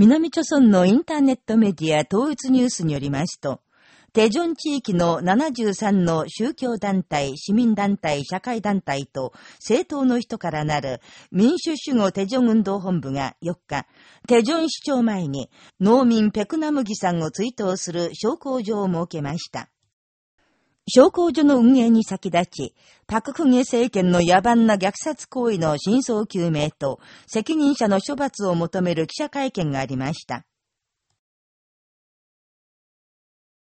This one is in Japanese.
南朝村のインターネットメディア統一ニュースによりますと、テジョン地域の73の宗教団体、市民団体、社会団体と政党の人からなる民主主義テジョン運動本部が4日、テジョン市長前に農民ペクナムギさんを追悼する商工場を設けました。商工所の運営に先立ち、パククゲ政権の野蛮な虐殺行為の真相究明と責任者の処罰を求める記者会見がありました。